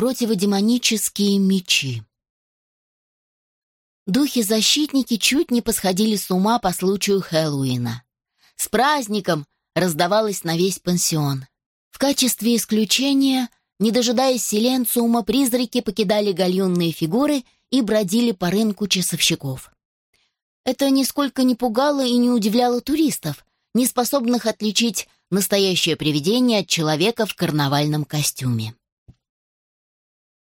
Противодемонические мечи. Духи-защитники чуть не посходили с ума по случаю Хэллоуина. «С праздником!» раздавалось на весь пансион. В качестве исключения, не дожидаясь селенциума, призраки покидали гальюнные фигуры и бродили по рынку часовщиков. Это нисколько не пугало и не удивляло туристов, не способных отличить настоящее привидение от человека в карнавальном костюме.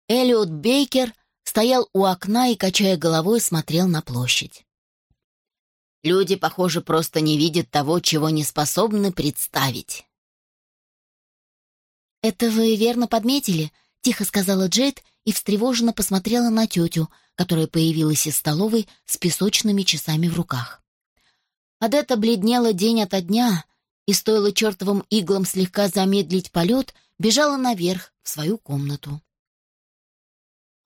Элliot Бейкер стоял у окна и, качая головой, смотрел на площадь. Люди, похоже, просто не видят того, чего не способны представить. «Это вы верно подметили?» — тихо сказала Джейд и встревоженно посмотрела на тетю, которая появилась из столовой с песочными часами в руках. Адетта бледнела день ото дня, и стоило чертовым иглам слегка замедлить полет, бежала наверх, в свою комнату.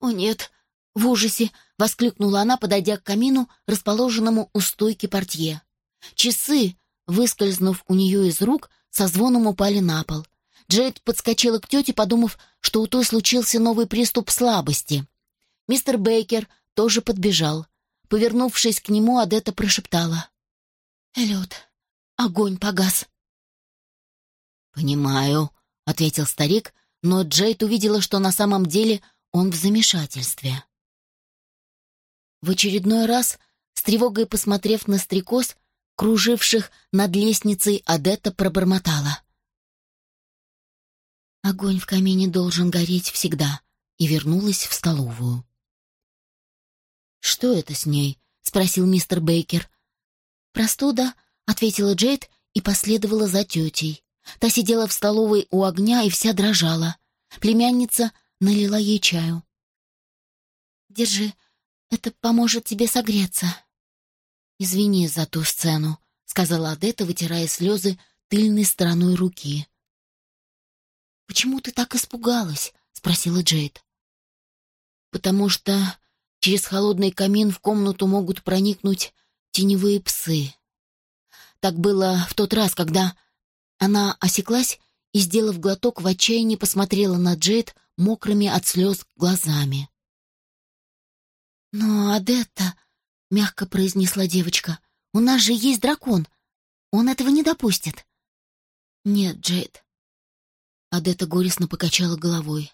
«О нет!» — в ужасе воскликнула она, подойдя к камину, расположенному у стойки портье. Часы, выскользнув у нее из рук, со звоном упали на пол. Джейд подскочила к тете, подумав, что у той случился новый приступ слабости. Мистер Бейкер тоже подбежал. Повернувшись к нему, Адетта прошептала. «Эллиот, огонь погас». «Понимаю», — ответил старик, но Джейд увидела, что на самом деле он в замешательстве. В очередной раз, с тревогой посмотрев на стрекоз, круживших над лестницей, Адетта пробормотала. «Огонь в камине должен гореть всегда», и вернулась в столовую. «Что это с ней?» — спросил мистер Бейкер. «Простуда», — ответила Джейд и последовала за тетей. Та сидела в столовой у огня и вся дрожала. Племянница налила ей чаю. «Держи, это поможет тебе согреться». «Извини за ту сцену», — сказала Адетта, вытирая слезы тыльной стороной руки. «Почему ты так испугалась?» — спросила Джейд. «Потому что через холодный камин в комнату могут проникнуть теневые псы. Так было в тот раз, когда она осеклась и, сделав глоток, в отчаянии посмотрела на Джейд мокрыми от слез глазами. «Но, Адетта», — мягко произнесла девочка, — «у нас же есть дракон. Он этого не допустит». «Нет, Джейд». Адетта горестно покачала головой.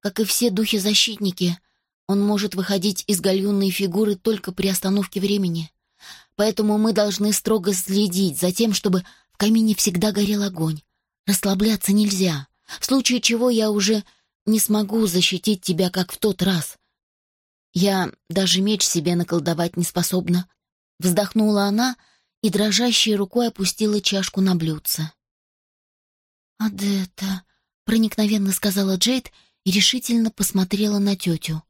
«Как и все духи-защитники, он может выходить из гальюнной фигуры только при остановке времени. Поэтому мы должны строго следить за тем, чтобы в камине всегда горел огонь. Расслабляться нельзя, в случае чего я уже не смогу защитить тебя, как в тот раз. Я даже меч себе наколдовать не способна. Вздохнула она и дрожащей рукой опустила чашку на блюдце. «Адетта», — проникновенно сказала Джейд и решительно посмотрела на тетю.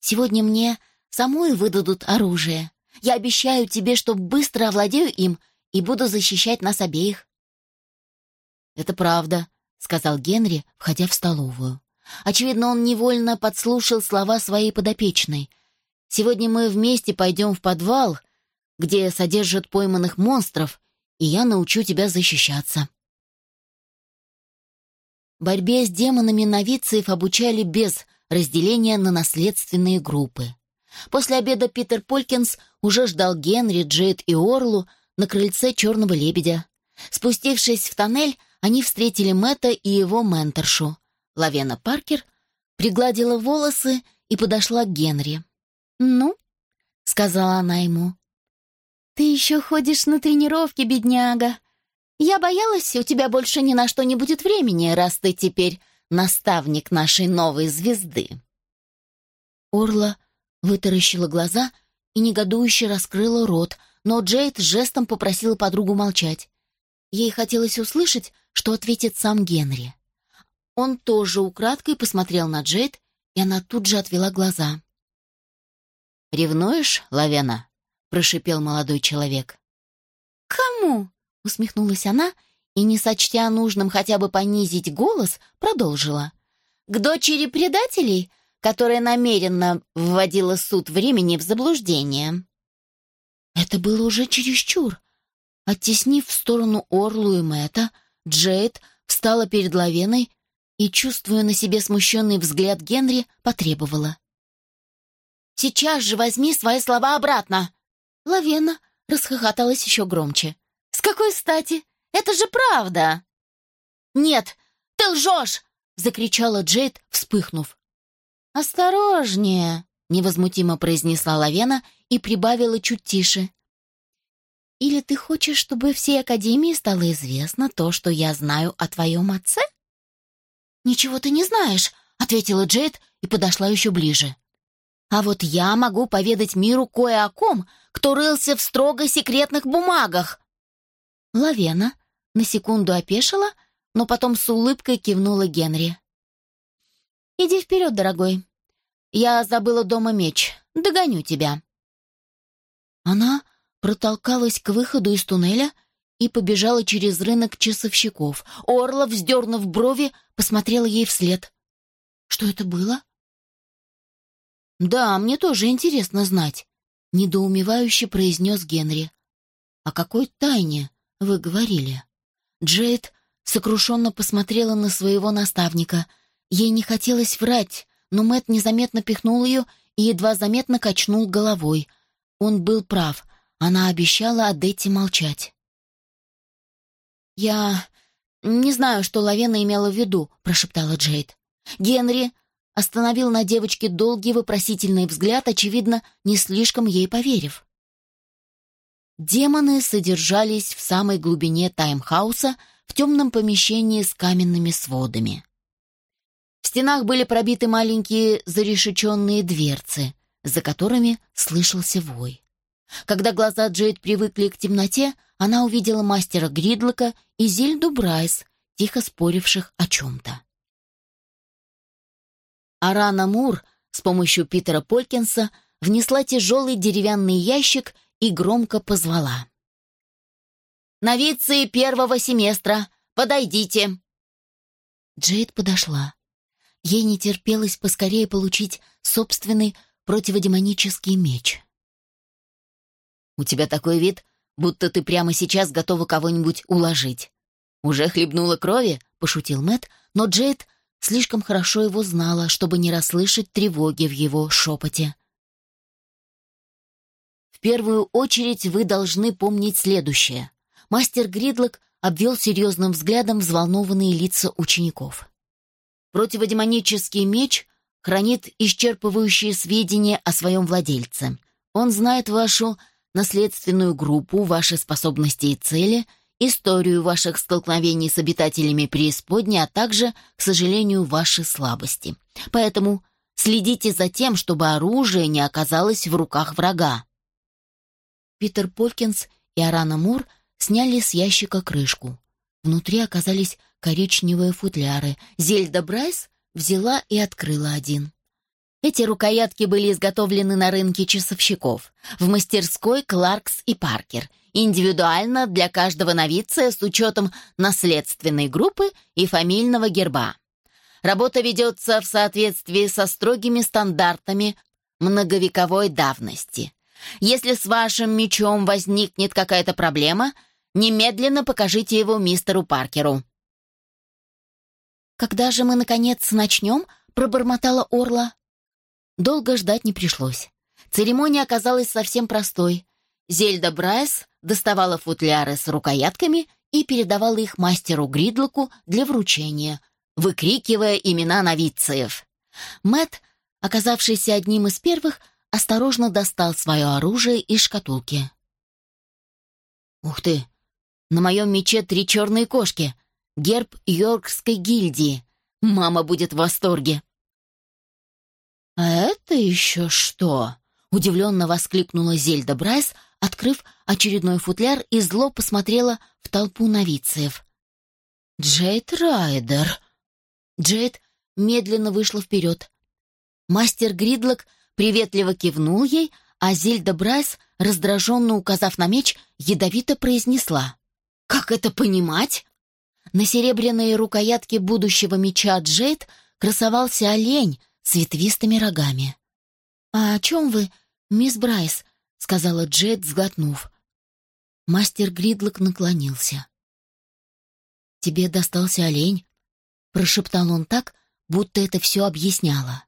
«Сегодня мне самой выдадут оружие. Я обещаю тебе, что быстро овладею им и буду защищать нас обеих». «Это правда», — сказал Генри, входя в столовую. Очевидно, он невольно подслушал слова своей подопечной. «Сегодня мы вместе пойдем в подвал, где содержат пойманных монстров, и я научу тебя защищаться». Борьбе с демонами новицев обучали без разделения на наследственные группы. После обеда Питер Полькинс уже ждал Генри, Джейд и Орлу на крыльце «Черного лебедя». Спустившись в тоннель, они встретили Мэтта и его менторшу. Лавена Паркер пригладила волосы и подошла к Генри. «Ну?» — сказала она ему. «Ты еще ходишь на тренировки, бедняга. Я боялась, у тебя больше ни на что не будет времени, раз ты теперь наставник нашей новой звезды». Орла вытаращила глаза и негодующе раскрыла рот, но Джейд жестом попросила подругу молчать. Ей хотелось услышать, что ответит сам Генри. Он тоже украдкой посмотрел на Джейд, и она тут же отвела глаза. «Ревнуешь, Лавена?» — прошипел молодой человек. «Кому?» — усмехнулась она и, не сочтя нужным хотя бы понизить голос, продолжила. «К дочери предателей, которая намеренно вводила суд времени в заблуждение». Это было уже чересчур. Оттеснив в сторону Орлу и Мэтта, Джейд встала перед Лавеной и, чувствуя на себе смущенный взгляд Генри, потребовала. «Сейчас же возьми свои слова обратно!» Лавена расхохоталась еще громче. «С какой стати? Это же правда!» «Нет, ты лжешь!» — закричала Джейд, вспыхнув. «Осторожнее!» — невозмутимо произнесла Лавена и прибавила чуть тише. «Или ты хочешь, чтобы всей Академии стало известно то, что я знаю о твоем отце?» «Ничего ты не знаешь», — ответила Джейд и подошла еще ближе. «А вот я могу поведать миру кое о ком, кто рылся в строго секретных бумагах». Лавена на секунду опешила, но потом с улыбкой кивнула Генри. «Иди вперед, дорогой. Я забыла дома меч. Догоню тебя». Она протолкалась к выходу из туннеля и побежала через рынок часовщиков. Орла, вздернув брови, посмотрела ей вслед. «Что это было?» «Да, мне тоже интересно знать», — недоумевающе произнес Генри. «О какой тайне вы говорили?» Джейд сокрушенно посмотрела на своего наставника. Ей не хотелось врать, но Мэт незаметно пихнул ее и едва заметно качнул головой. Он был прав, она обещала Адетте молчать. «Я не знаю, что Лавена имела в виду», — прошептала Джейд. Генри остановил на девочке долгий вопросительный взгляд, очевидно, не слишком ей поверив. Демоны содержались в самой глубине таймхауса в темном помещении с каменными сводами. В стенах были пробиты маленькие зарешеченные дверцы, за которыми слышался вой. Когда глаза Джейд привыкли к темноте, она увидела мастера Гридлока и Зельду Брайс, тихо споривших о чем-то. Арана Мур с помощью Питера Полькинса внесла тяжелый деревянный ящик и громко позвала. «Новицы первого семестра, подойдите!» Джейд подошла. Ей не терпелось поскорее получить собственный противодемонический меч. «У тебя такой вид, будто ты прямо сейчас готова кого-нибудь уложить. Уже хлебнула крови?» — пошутил Мэт, но Джейд слишком хорошо его знала, чтобы не расслышать тревоги в его шепоте. В первую очередь вы должны помнить следующее. Мастер Гридлок обвел серьезным взглядом взволнованные лица учеников. Противодемонический меч хранит исчерпывающие сведения о своем владельце. Он знает вашу наследственную группу, ваши способности и цели, историю ваших столкновений с обитателями преисподней, а также, к сожалению, ваши слабости. Поэтому следите за тем, чтобы оружие не оказалось в руках врага. Питер Полкинс и Арана Мур сняли с ящика крышку. Внутри оказались коричневые футляры. Зельда Брайс взяла и открыла один. Эти рукоятки были изготовлены на рынке часовщиков, в мастерской Кларкс и Паркер, индивидуально для каждого новиция с учетом наследственной группы и фамильного герба. Работа ведется в соответствии со строгими стандартами многовековой давности. Если с вашим мечом возникнет какая-то проблема, немедленно покажите его мистеру Паркеру. «Когда же мы, наконец, начнем?» — пробормотала Орла. Долго ждать не пришлось. Церемония оказалась совсем простой. Зельда Брайс доставала футляры с рукоятками и передавала их мастеру Гридлоку для вручения, выкрикивая имена новицеев. Мэт, оказавшийся одним из первых, осторожно достал свое оружие из шкатулки. «Ух ты! На моем мече три черные кошки! Герб Йоркской гильдии! Мама будет в восторге!» «А это еще что?» — удивленно воскликнула Зельда Брайс, открыв очередной футляр и зло посмотрела в толпу новицеев. «Джейд Райдер!» Джейд медленно вышла вперед. Мастер Гридлок приветливо кивнул ей, а Зельда Брайс, раздраженно указав на меч, ядовито произнесла. «Как это понимать?» На серебряной рукоятке будущего меча Джейд красовался олень с ветвистыми рогами. «А о чем вы, мисс Брайс?» — сказала Джет, сглотнув. Мастер Гридлок наклонился. «Тебе достался олень, прошептал он так, будто это все объясняло.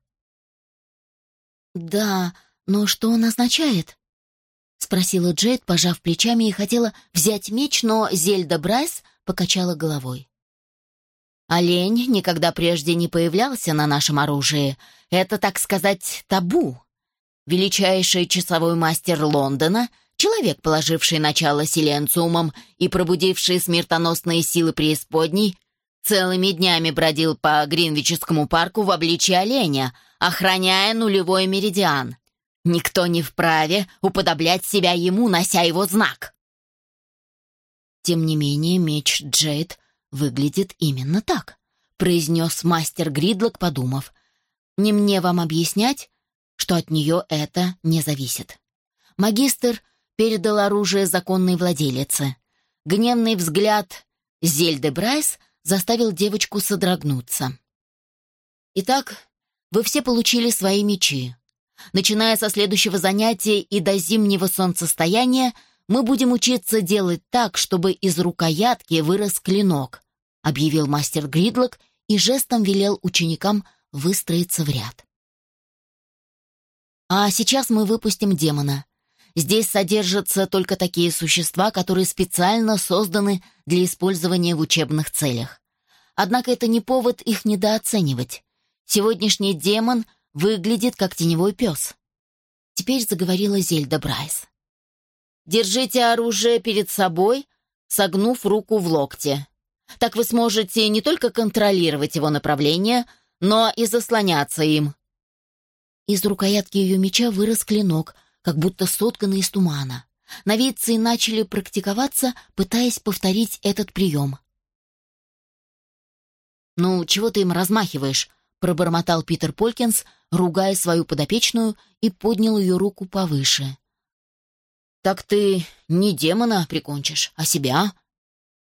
«Да, но что он означает?» — спросила Джейд, пожав плечами, и хотела взять меч, но Зельда Брайс покачала головой. «Олень никогда прежде не появлялся на нашем оружии. Это, так сказать, табу. Величайший часовой мастер Лондона, человек, положивший начало силенциумам и пробудивший смертоносные силы преисподней, целыми днями бродил по Гринвичскому парку в обличье оленя, охраняя нулевой меридиан. Никто не вправе уподоблять себя ему, нося его знак. Тем не менее, меч Джейд выглядит именно так, произнес мастер Гридлок, подумав. Не мне вам объяснять, что от нее это не зависит. Магистр передал оружие законной владелице. Гневный взгляд Зельды Брайс заставил девочку содрогнуться. Итак, вы все получили свои мечи. Начиная со следующего занятия и до зимнего солнцестояния, мы будем учиться делать так, чтобы из рукоятки вырос клинок, объявил мастер Гридлок и жестом велел ученикам выстроиться в ряд. А сейчас мы выпустим демона. Здесь содержатся только такие существа, которые специально созданы для использования в учебных целях. Однако это не повод их недооценивать. Сегодняшний демон выглядит как теневой пес. Теперь заговорила Зельда Брайс. «Держите оружие перед собой, согнув руку в локте. Так вы сможете не только контролировать его направление, но и заслоняться им». Из рукоятки ее меча вырос клинок, как будто сотканный из тумана. Новицы начали практиковаться, пытаясь повторить этот прием. «Ну, чего ты им размахиваешь?» — пробормотал Питер Полькинс, ругая свою подопечную, и поднял ее руку повыше. «Так ты не демона прикончишь, а себя?»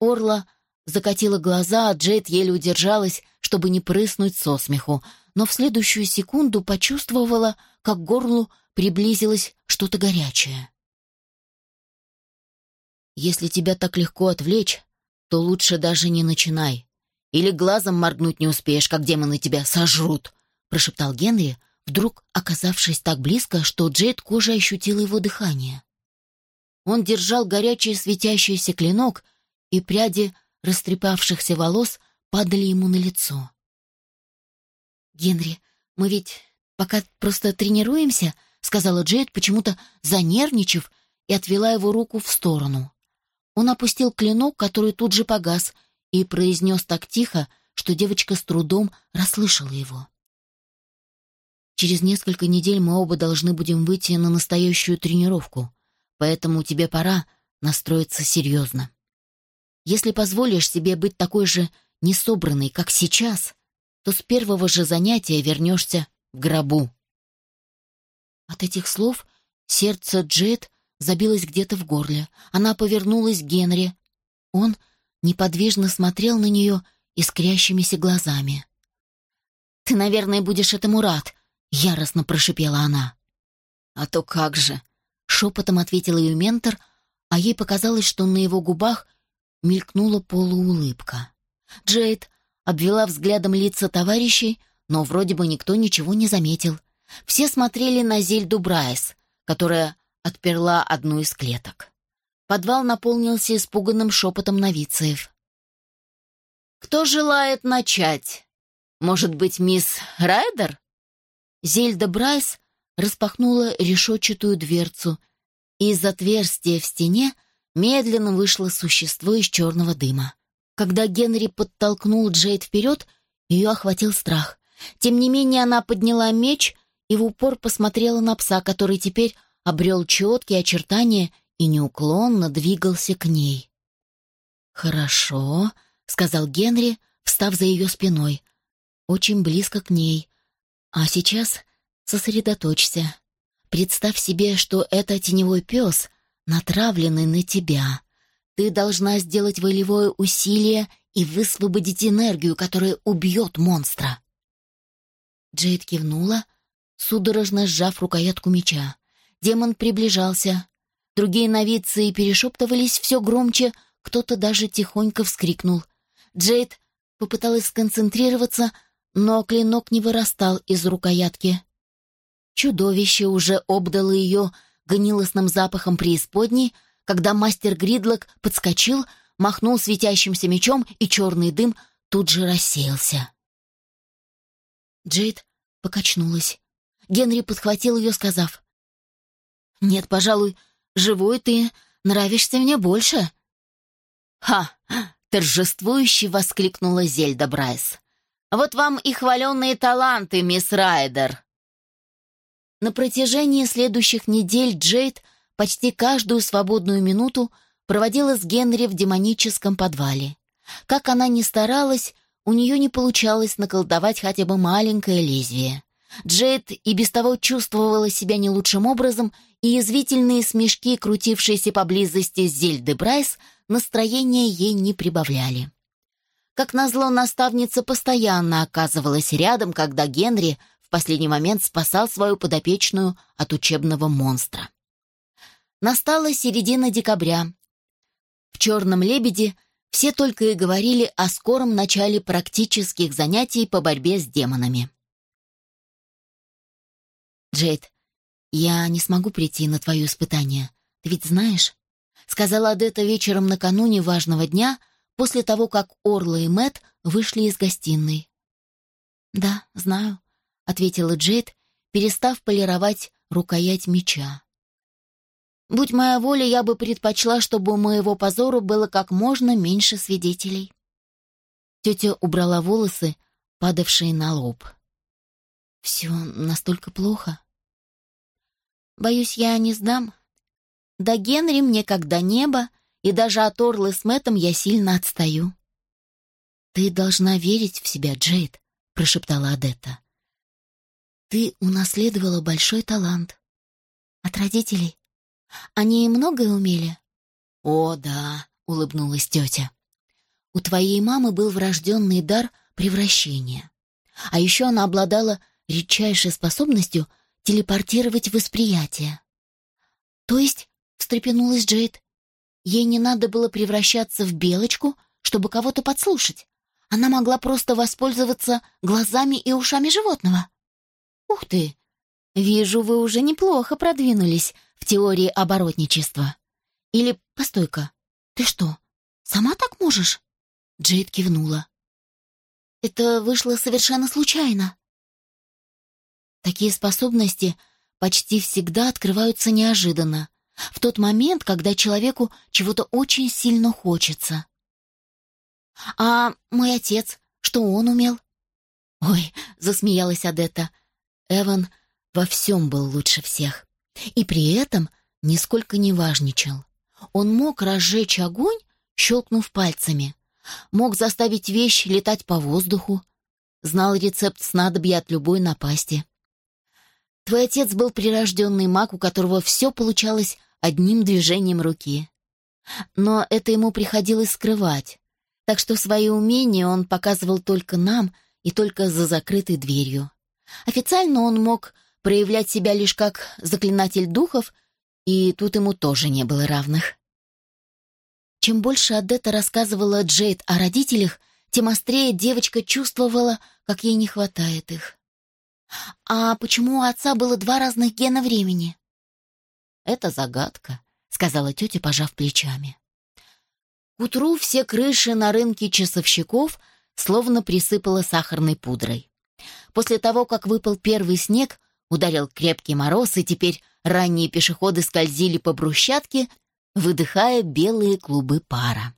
Орла закатила глаза, а Джейд еле удержалась, чтобы не прыснуть со смеху, но в следующую секунду почувствовала, как к горлу приблизилось что-то горячее. «Если тебя так легко отвлечь, то лучше даже не начинай. Или глазом моргнуть не успеешь, как демоны тебя сожрут», — прошептал Генри, вдруг оказавшись так близко, что Джейд кожа ощутила его дыхание. Он держал горячий светящийся клинок, и пряди растрепавшихся волос падали ему на лицо. «Генри, мы ведь пока просто тренируемся», — сказала Джейд, почему-то занервничав, и отвела его руку в сторону. Он опустил клинок, который тут же погас, и произнес так тихо, что девочка с трудом расслышала его. «Через несколько недель мы оба должны будем выйти на настоящую тренировку, поэтому тебе пора настроиться серьезно. Если позволишь себе быть такой же несобранной, как сейчас, то с первого же занятия вернешься в гробу». От этих слов сердце Джет забилось где-то в горле. Она повернулась к Генри. Он неподвижно смотрел на нее искрящимися глазами. «Ты, наверное, будешь этому рад», — яростно прошипела она. «А то как же!» — шепотом ответил ее ментор, а ей показалось, что на его губах мелькнула полуулыбка. Джейд обвела взглядом лица товарищей, но вроде бы никто ничего не заметил. Все смотрели на Зельду Брайс, которая отперла одну из клеток. Подвал наполнился испуганным шепотом новицеев. «Кто желает начать? Может быть, мисс Райдер?» Зельда Брайс распахнула решетчатую дверцу, и из отверстия в стене медленно вышло существо из черного дыма. Когда Генри подтолкнул Джейд вперед, ее охватил страх. Тем не менее она подняла меч и в упор посмотрела на пса, который теперь обрел четкие очертания и неуклонно двигался к ней. «Хорошо», — сказал Генри, встав за ее спиной, очень близко к ней. «А сейчас сосредоточься. Представь себе, что это теневой пес, натравленный на тебя. Ты должна сделать волевое усилие и высвободить энергию, которая убьет монстра». Джейд кивнула, судорожно сжав рукоятку меча. Демон приближался. Другие новицы перешептывались все громче, кто-то даже тихонько вскрикнул. Джейд попыталась сконцентрироваться, но клинок не вырастал из рукоятки. Чудовище уже обдало ее гнилостным запахом преисподней, когда мастер Гридлок подскочил, махнул светящимся мечом, и черный дым тут же рассеялся. Джейд покачнулась. Генри подхватил ее, сказав, «Нет, пожалуй, живой ты нравишься мне больше». «Ха!» — торжествующе воскликнула Зельда Брайс. «Вот вам и хваленные таланты, мисс Райдер!» На протяжении следующих недель Джейд почти каждую свободную минуту проводила с Генри в демоническом подвале. Как она ни старалась, у нее не получалось наколдовать хотя бы маленькое лезвие. Джейд и без того чувствовала себя не лучшим образом, и язвительные смешки, крутившиеся поблизости Зельды Брайс, настроение ей не прибавляли. Как назло, наставница постоянно оказывалась рядом, когда Генри последний момент спасал свою подопечную от учебного монстра. Настала середина декабря. В «Черном лебеде» все только и говорили о скором начале практических занятий по борьбе с демонами. «Джейд, я не смогу прийти на твое испытание. Ты ведь знаешь?» Сказала Адетта вечером накануне важного дня, после того, как Орла и Мэт вышли из гостиной. «Да, знаю», — ответила Джейд, перестав полировать рукоять меча. «Будь моя воля, я бы предпочла, чтобы у моего позору было как можно меньше свидетелей». Тетя убрала волосы, падавшие на лоб. «Все настолько плохо?» «Боюсь, я не сдам. До Генри мне когда небо, и даже от Орлы с Мэттом я сильно отстаю». «Ты должна верить в себя, Джейд», — прошептала Адетта. «Ты унаследовала большой талант. От родителей. Они многое умели?» «О, да», — улыбнулась тетя. «У твоей мамы был врожденный дар превращения. А еще она обладала редчайшей способностью телепортировать восприятие. То есть, встрепенулась Джейд, ей не надо было превращаться в белочку, чтобы кого-то подслушать. Она могла просто воспользоваться глазами и ушами животного. Ух ты! Вижу, вы уже неплохо продвинулись в теории оборотничества. Или, постой-ка, ты что, сама так можешь? Джейд кивнула. Это вышло совершенно случайно. Такие способности почти всегда открываются неожиданно, в тот момент, когда человеку чего-то очень сильно хочется. «А мой отец, что он умел?» «Ой», — засмеялась Адетта, — «Эван во всем был лучше всех. И при этом нисколько не важничал. Он мог разжечь огонь, щелкнув пальцами, мог заставить вещь летать по воздуху, знал рецепт снадобья от любой напасти. Твой отец был прирожденный маг, у которого все получалось одним движением руки. Но это ему приходилось скрывать, так что свои умения он показывал только нам и только за закрытой дверью. Официально он мог проявлять себя лишь как заклинатель духов, и тут ему тоже не было равных. Чем больше Адетта рассказывала Джейд о родителях, тем острее девочка чувствовала, как ей не хватает их. «А почему у отца было два разных гена времени?» «Это загадка», — сказала тетя, пожав плечами. К утру все крыши на рынке часовщиков словно присыпало сахарной пудрой. После того, как выпал первый снег, ударил крепкий мороз, и теперь ранние пешеходы скользили по брусчатке, выдыхая белые клубы пара.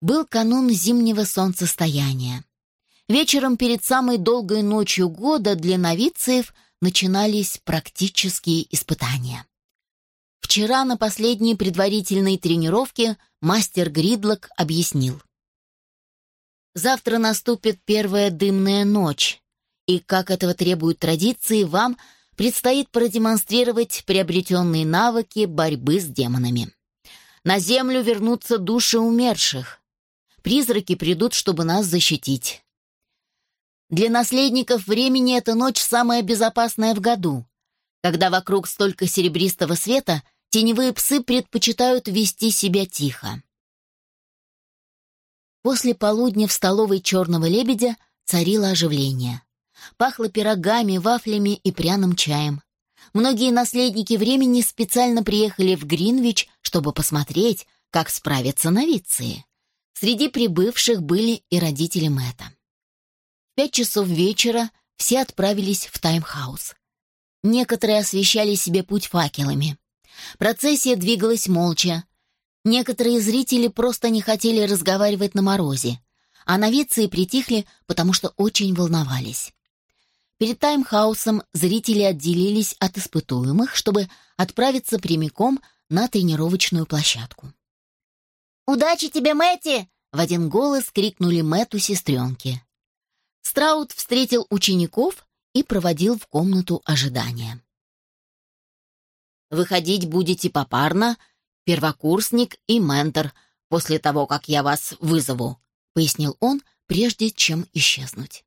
Был канун зимнего солнцестояния. Вечером перед самой долгой ночью года для новицеев начинались практические испытания. Вчера на последней предварительной тренировке мастер Гридлок объяснил. Завтра наступит первая дымная ночь, и, как этого требуют традиции, вам предстоит продемонстрировать приобретенные навыки борьбы с демонами. На землю вернутся души умерших. Призраки придут, чтобы нас защитить. Для наследников времени эта ночь самая безопасная в году. Когда вокруг столько серебристого света, теневые псы предпочитают вести себя тихо. После полудня в столовой «Черного лебедя» царило оживление. Пахло пирогами, вафлями и пряным чаем. Многие наследники времени специально приехали в Гринвич, чтобы посмотреть, как справятся новиции. Среди прибывших были и родители Мэтта. В пять часов вечера все отправились в таймхаус. Некоторые освещали себе путь факелами. Процессия двигалась молча. Некоторые зрители просто не хотели разговаривать на морозе, а новиции притихли, потому что очень волновались. Перед таймхаусом зрители отделились от испытуемых, чтобы отправиться прямиком на тренировочную площадку. «Удачи тебе, Мэтти!» — в один голос крикнули Мэтту сестренки. Страут встретил учеников и проводил в комнату ожидания. «Выходить будете попарно, первокурсник и ментор, после того, как я вас вызову», — пояснил он, прежде чем исчезнуть.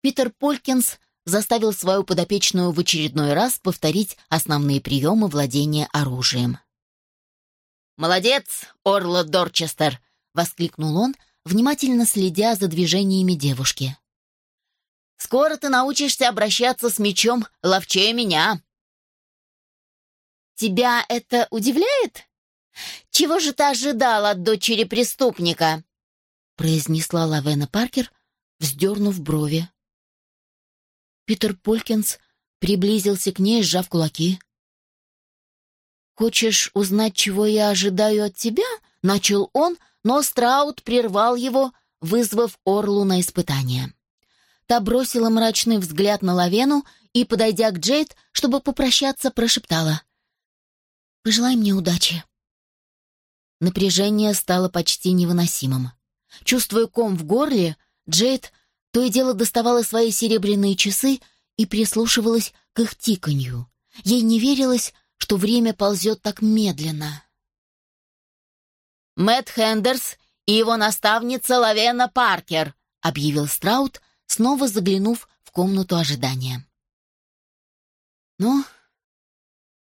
Питер Полькинс заставил свою подопечную в очередной раз повторить основные приемы владения оружием. «Молодец, Орла Дорчестер!» — воскликнул он, внимательно следя за движениями девушки. «Скоро ты научишься обращаться с мечом ловчее меня!» «Тебя это удивляет? Чего же ты ожидал от дочери преступника?» произнесла Лавена Паркер, вздернув брови. Питер Полькинс приблизился к ней, сжав кулаки. «Хочешь узнать, чего я ожидаю от тебя?» — начал он, но Страут прервал его, вызвав Орлу на испытание. Та бросила мрачный взгляд на Лавену и, подойдя к Джейд, чтобы попрощаться, прошептала. «Пожелай мне удачи». Напряжение стало почти невыносимым. Чувствуя ком в горле, Джейд то и дело доставала свои серебряные часы и прислушивалась к их тиканью. Ей не верилось, что время ползет так медленно. «Мэтт Хендерс и его наставница Лавена Паркер», объявил Страут, снова заглянув в комнату ожидания. «Ну,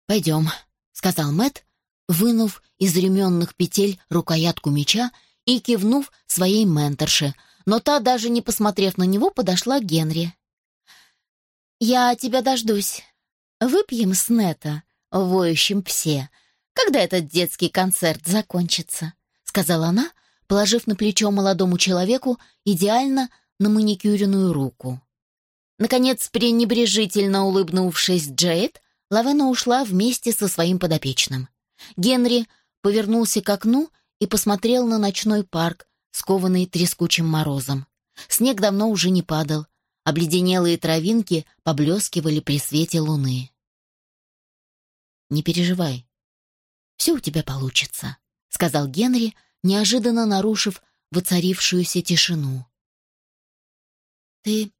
пойдем», — сказал Мэтт, вынув из ременных петель рукоятку меча и кивнув своей менторше — но та, даже не посмотрев на него, подошла к Генри. «Я тебя дождусь. Выпьем с Нета, воющим псе, когда этот детский концерт закончится», — сказала она, положив на плечо молодому человеку идеально на маникюренную руку. Наконец, пренебрежительно улыбнувшись Джейд, Лавена ушла вместе со своим подопечным. Генри повернулся к окну и посмотрел на ночной парк, скованный трескучим морозом. Снег давно уже не падал, обледенелые травинки поблескивали при свете луны. «Не переживай, все у тебя получится», — сказал Генри, неожиданно нарушив воцарившуюся тишину. «Ты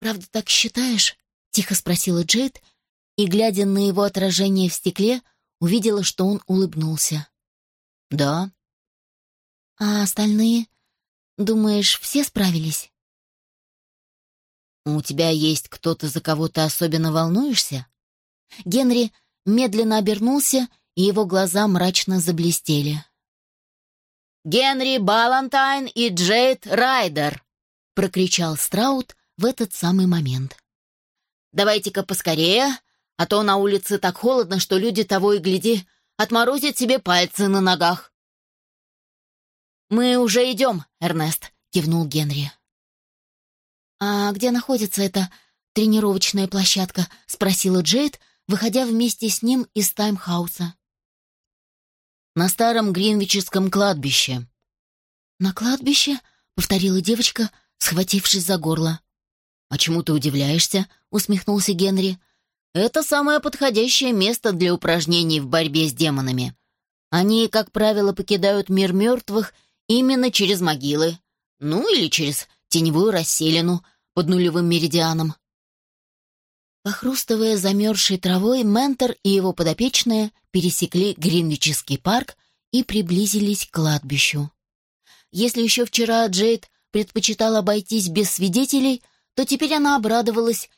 правда так считаешь?» — тихо спросила Джейд, и, глядя на его отражение в стекле, увидела, что он улыбнулся. «Да», а остальные? Думаешь, все справились? У тебя есть кто-то, за кого ты особенно волнуешься? Генри медленно обернулся, и его глаза мрачно заблестели. «Генри Балантайн и Джейд Райдер!» — прокричал Страут в этот самый момент. «Давайте-ка поскорее, а то на улице так холодно, что люди того и гляди отморозят себе пальцы на ногах». «Мы уже идем, Эрнест», — кивнул Генри. «А где находится эта тренировочная площадка?» — спросила Джейд, выходя вместе с ним из таймхауса. «На старом Гринвичском кладбище». «На кладбище?» — повторила девочка, схватившись за горло. «А чему ты удивляешься?» — усмехнулся Генри. «Это самое подходящее место для упражнений в борьбе с демонами. Они, как правило, покидают мир мертвых Именно через могилы. Ну или через теневую расселину под нулевым меридианом. Похрустывая замерзшей травой, Ментор и его подопечные пересекли Гринвичский парк и приблизились к кладбищу. Если еще вчера Джейд предпочитала обойтись без свидетелей, то теперь она обрадовалась,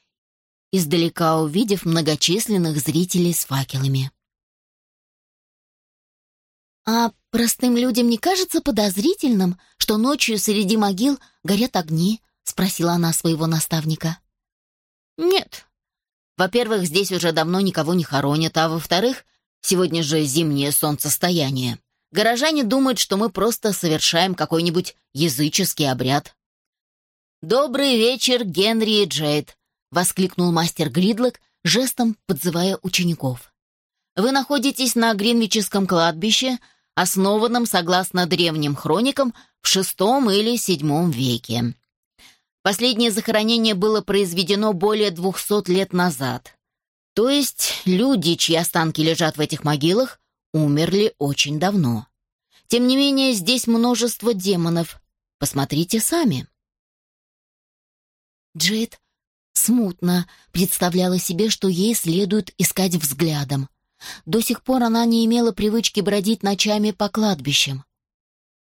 издалека увидев многочисленных зрителей с факелами. «А «Простым людям не кажется подозрительным, что ночью среди могил горят огни?» — спросила она своего наставника. «Нет. Во-первых, здесь уже давно никого не хоронят, а во-вторых, сегодня же зимнее солнцестояние. Горожане думают, что мы просто совершаем какой-нибудь языческий обряд». «Добрый вечер, Генри и Джейд!» — воскликнул мастер Гридлок, жестом подзывая учеников. «Вы находитесь на Гринвичском кладбище, основанном, согласно древним хроникам, в VI или VII веке. Последнее захоронение было произведено более 200 лет назад. То есть люди, чьи останки лежат в этих могилах, умерли очень давно. Тем не менее, здесь множество демонов. Посмотрите сами. Джейд смутно представляла себе, что ей следует искать взглядом. До сих пор она не имела привычки бродить ночами по кладбищам.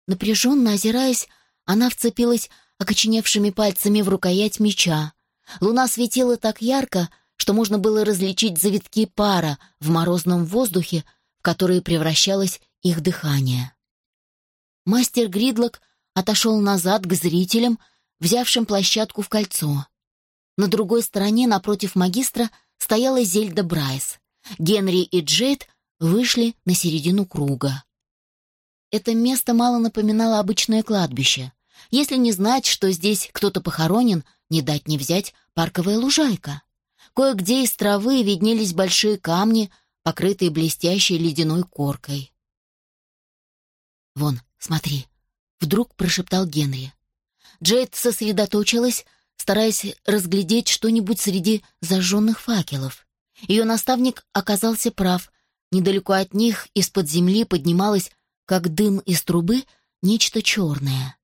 Напряженно озираясь, она вцепилась окоченевшими пальцами в рукоять меча. Луна светила так ярко, что можно было различить завитки пара в морозном воздухе, в который превращалось их дыхание. Мастер Гридлок отошел назад к зрителям, взявшим площадку в кольцо. На другой стороне, напротив магистра, стояла Зельда Брайс. Генри и Джейд вышли на середину круга. Это место мало напоминало обычное кладбище. Если не знать, что здесь кто-то похоронен, не дать не взять парковая лужайка. Кое-где из травы виднелись большие камни, покрытые блестящей ледяной коркой. «Вон, смотри», — вдруг прошептал Генри. Джейд сосредоточилась, стараясь разглядеть что-нибудь среди зажженных факелов. Ее наставник оказался прав. Недалеко от них из-под земли поднималось, как дым из трубы, нечто черное.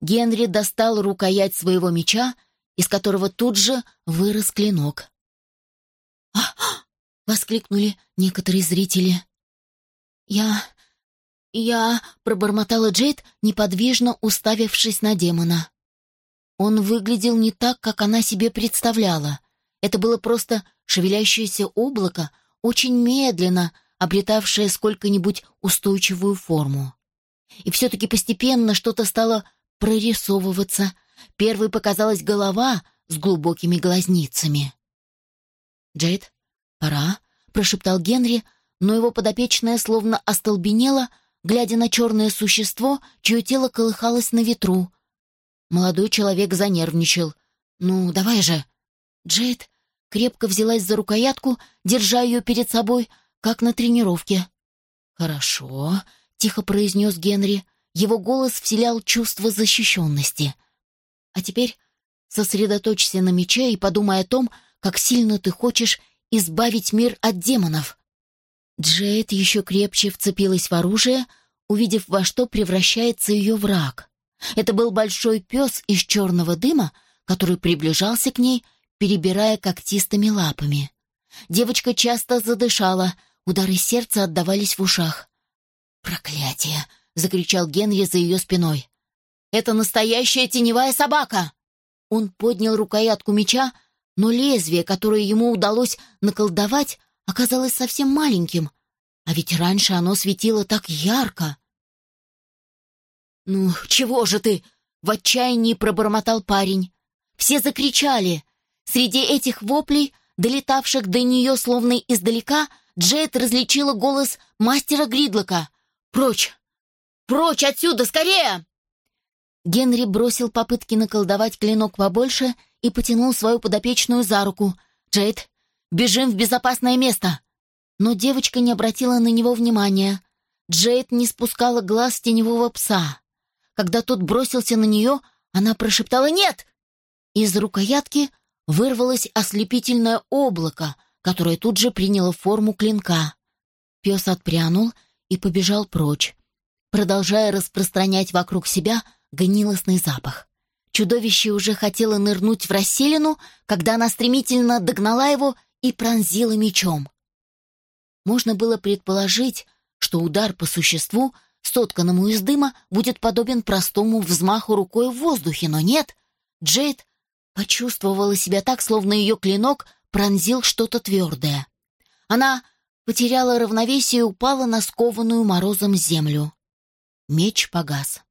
Генри достал рукоять своего меча, из которого тут же вырос клинок. «А!» — воскликнули некоторые зрители. «Я... я...» — пробормотала Джейд, неподвижно уставившись на демона. Он выглядел не так, как она себе представляла. Это было просто шевелящееся облако, очень медленно обретавшее сколько-нибудь устойчивую форму. И все-таки постепенно что-то стало прорисовываться. Первой показалась голова с глубокими глазницами. «Джейд, пора», — прошептал Генри, но его подопечная словно остолбенела, глядя на черное существо, чье тело колыхалось на ветру. Молодой человек занервничал. «Ну, давай же!» Джейд крепко взялась за рукоятку, держа ее перед собой, как на тренировке. «Хорошо», — тихо произнес Генри. Его голос вселял чувство защищенности. «А теперь сосредоточься на мече и подумай о том, как сильно ты хочешь избавить мир от демонов». Джейд еще крепче вцепилась в оружие, увидев, во что превращается ее враг. Это был большой пес из черного дыма, который приближался к ней, перебирая когтистыми лапами. Девочка часто задышала, удары сердца отдавались в ушах. «Проклятие!» — закричал Генри за ее спиной. «Это настоящая теневая собака!» Он поднял рукоятку меча, но лезвие, которое ему удалось наколдовать, оказалось совсем маленьким, а ведь раньше оно светило так ярко. «Ну, чего же ты?» — в отчаянии пробормотал парень. Все закричали. Среди этих воплей, долетавших до нее словно издалека, Джет различила голос мастера Гридлока. «Прочь! Прочь отсюда, скорее!» Генри бросил попытки наколдовать клинок побольше и потянул свою подопечную за руку. «Джейд, бежим в безопасное место!» Но девочка не обратила на него внимания. Джейд не спускала глаз теневого пса. Когда тот бросился на нее, она прошептала «Нет!». Из рукоятки вырвалось ослепительное облако, которое тут же приняло форму клинка. Пес отпрянул и побежал прочь продолжая распространять вокруг себя гнилостный запах. Чудовище уже хотело нырнуть в расселину, когда она стремительно догнала его и пронзила мечом. Можно было предположить, что удар по существу, сотканному из дыма, будет подобен простому взмаху рукой в воздухе, но нет. Джейд почувствовала себя так, словно ее клинок пронзил что-то твердое. Она потеряла равновесие и упала на скованную морозом землю. меч погас.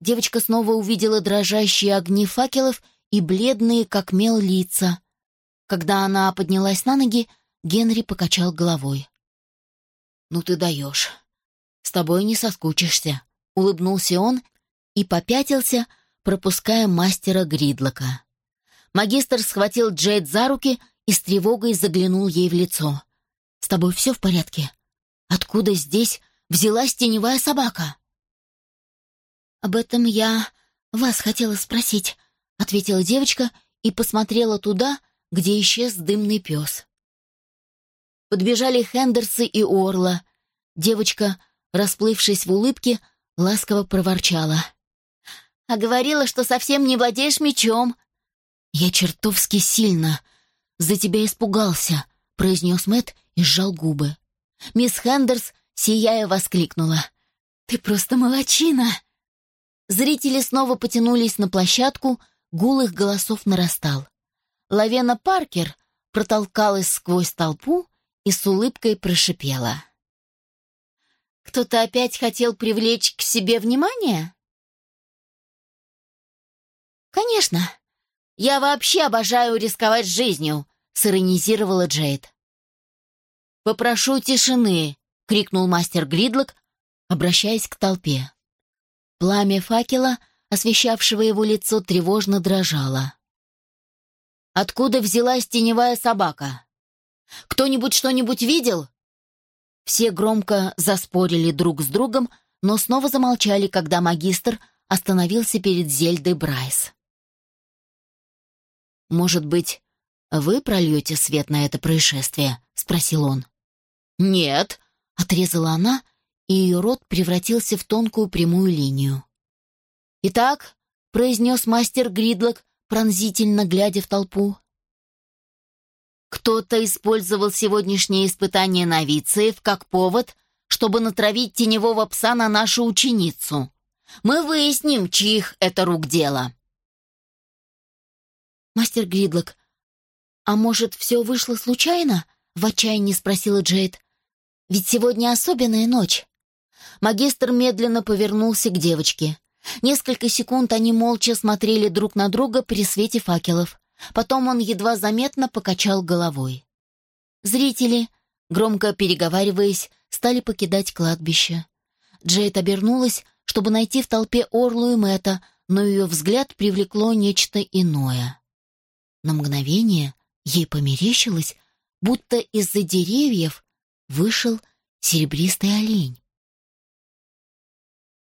Девочка снова увидела дрожащие огни факелов и бледные, как мел, лица. Когда она поднялась на ноги, Генри покачал головой. «Ну ты даешь. С тобой не соскучишься», — улыбнулся он и попятился, пропуская мастера Гридлока. Магистр схватил Джейд за руки и с тревогой заглянул ей в лицо. «С тобой все в порядке? Откуда здесь взялась теневая собака?» «Об этом я вас хотела спросить», — ответила девочка и посмотрела туда, где исчез дымный пес. Подбежали Хендерсы и Орла. Девочка, расплывшись в улыбке, ласково проворчала. «А говорила, что совсем не владеешь мечом». «Я чертовски сильно. За тебя испугался», — произнес Мэт и сжал губы. Мисс Хендерс, сияя, воскликнула. «Ты просто молочина!» Зрители снова потянулись на площадку, гул их голосов нарастал. Лавена Паркер протолкалась сквозь толпу и с улыбкой прошипела. «Кто-то опять хотел привлечь к себе внимание?» «Конечно. Я вообще обожаю рисковать жизнью», — сиронизировала Джейд. «Попрошу тишины», — крикнул мастер Гридлок, обращаясь к толпе. Пламя факела, освещавшего его лицо, тревожно дрожало. «Откуда взялась теневая собака? Кто-нибудь что-нибудь видел?» Все громко заспорили друг с другом, но снова замолчали, когда магистр остановился перед Зельдой Брайс. «Может быть, вы прольете свет на это происшествие?» — спросил он. «Нет», — отрезала она и ее рот превратился в тонкую прямую линию. «Итак», — произнес мастер Гридлок, пронзительно глядя в толпу, «кто-то использовал сегодняшнее испытание новицеев как повод, чтобы натравить теневого пса на нашу ученицу. Мы выясним, чьих это рук дело». «Мастер Гридлок, а может, все вышло случайно?» — в отчаянии спросила Джейд. «Ведь сегодня особенная ночь». Магистр медленно повернулся к девочке. Несколько секунд они молча смотрели друг на друга при свете факелов. Потом он едва заметно покачал головой. Зрители, громко переговариваясь, стали покидать кладбище. Джейд обернулась, чтобы найти в толпе Орлу и Мэтта, но ее взгляд привлекло нечто иное. На мгновение ей померещилось, будто из-за деревьев вышел серебристый олень.